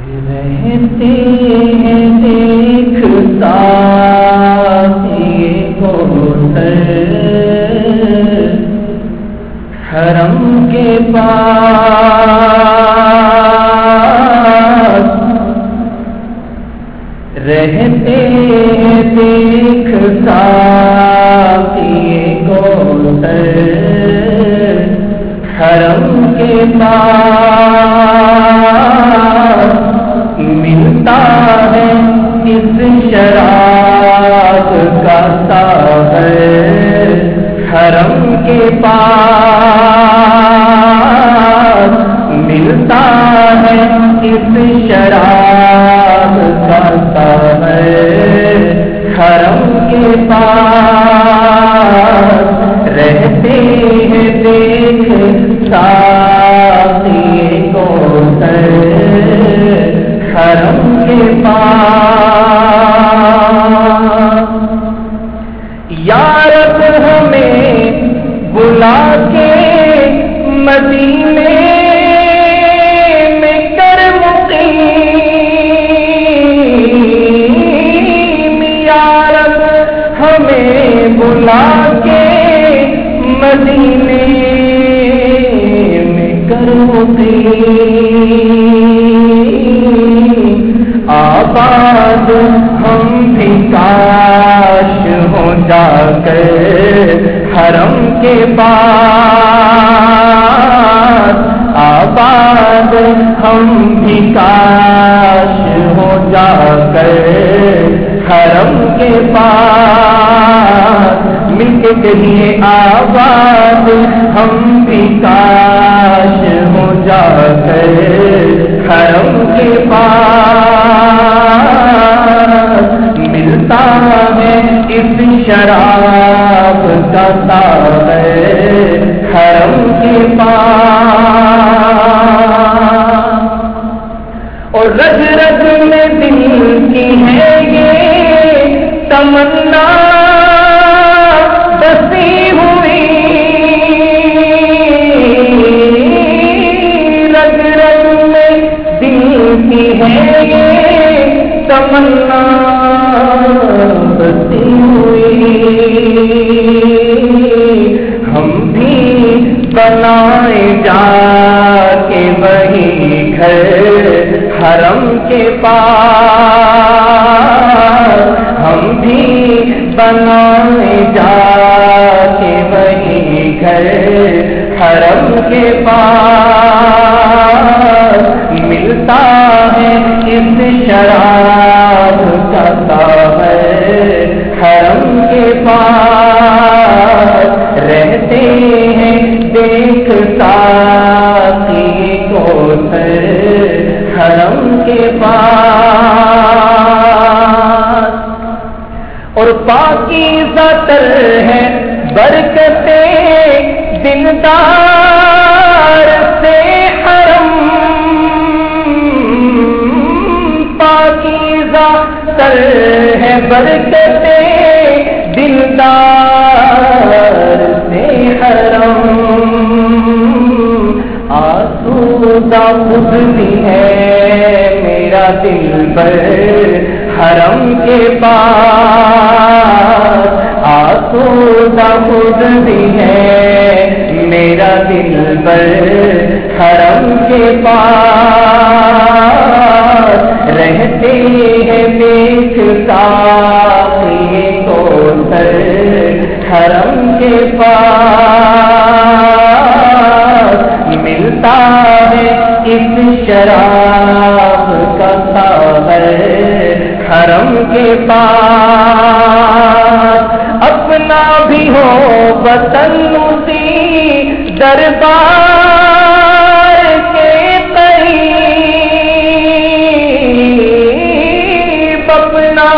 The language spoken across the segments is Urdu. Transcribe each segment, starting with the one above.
رہتے ہیں دیکھتا حرم کے پاس رہتے ہیں دیکھتا حرم کے پاس اس شراب کا ساغر حرم کے پاس ملتا ہے، اس شراب کا ساغر حرم کے پاس رہتے ہیں، دیکھ ساتھی کو ہے۔ حرم کے پاس مقیم آباد ہم بھی کاش ہو جا کر حرم کے بعد۔ آباد ہم بھی کاش ہو جا کر حرم کے پاس مل کے کہیے آباد ہم بھی کاش شراب ہے حرم کے پاس۔ اور رج رج میں دل کی ہے یہ تمنا۔ بسی ہوئی۔ رج رج میں دل کی ہے یہ تمنا۔ بسی ہوئی۔ بنائے جا کے وہی گھر حرم کے پاس۔ ہم بھی بنائے جا کے وہی گھر حرم کے پاس۔ کے پاس۔ اور باقی زر ہے برکتے دلدار سے حرم۔ باقی زر ہے برکتے دلدار سے حرم۔ آسودہ خود بھی ہے۔ دن دل پر حرم کے پاس آسودہ خود بھی ہے، میرا دل پر حرم کے پاس کے پاس اپنا بھی ہو وطن اسی دربار کے قریب، اپنا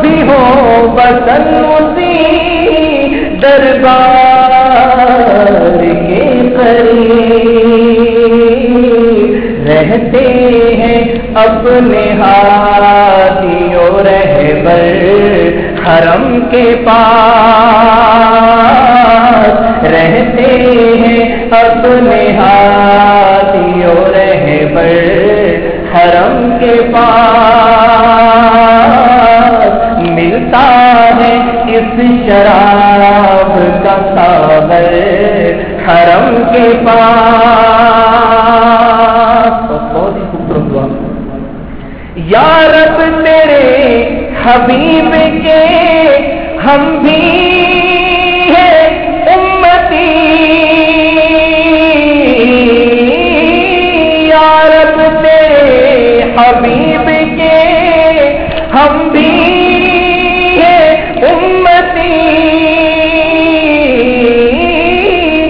بھی ہو وطن اسی دربار کے قریب۔ رہتے ہیں اپنے ہاتھیوں رہبر حرم کے پاس۔ رہتے ہیں اپنے ہاتھیوں رہبر کے پاس۔ ملتا ہے اس شراب کا ساغر حرم کے پاس۔ بہت ہی خوبصورت یا حبیب کے ہم بھی ہیں امتی۔ یا رب حبیب کے ہم بھی ہیں امتی۔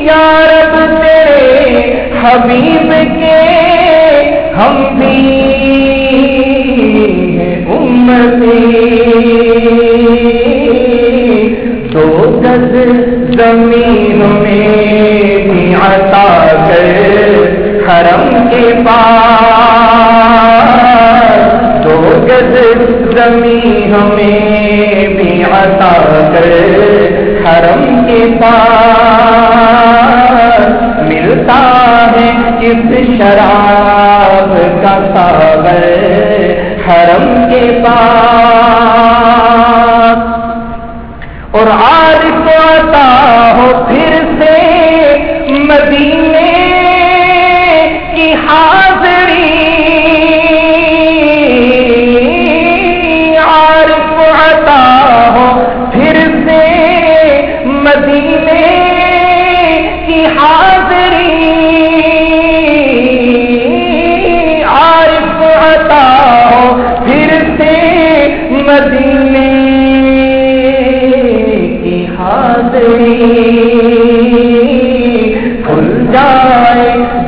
یا رب حبیب کے ہم زمین میں بھی عطا کر حرم کے پاس۔ دو گز زمین میں بھی عطا کر حرم کے پاس۔ ملتا ہے اس شراب کا ساغر حرم کے پاس۔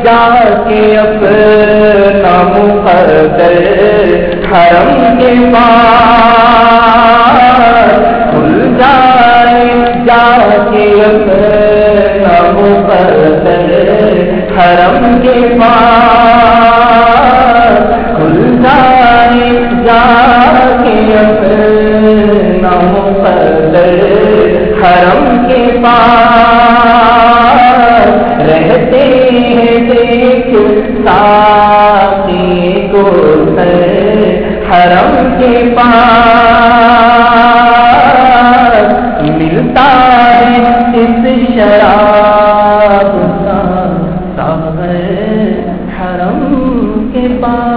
جائے کے اپنا مقدر حرم کے پاس۔ کھل جائے جا کے اپنا مقدر ساقی کو سر حرم کے پاس ملتا ہے اس شراب کا ساغر حرم کے پاس۔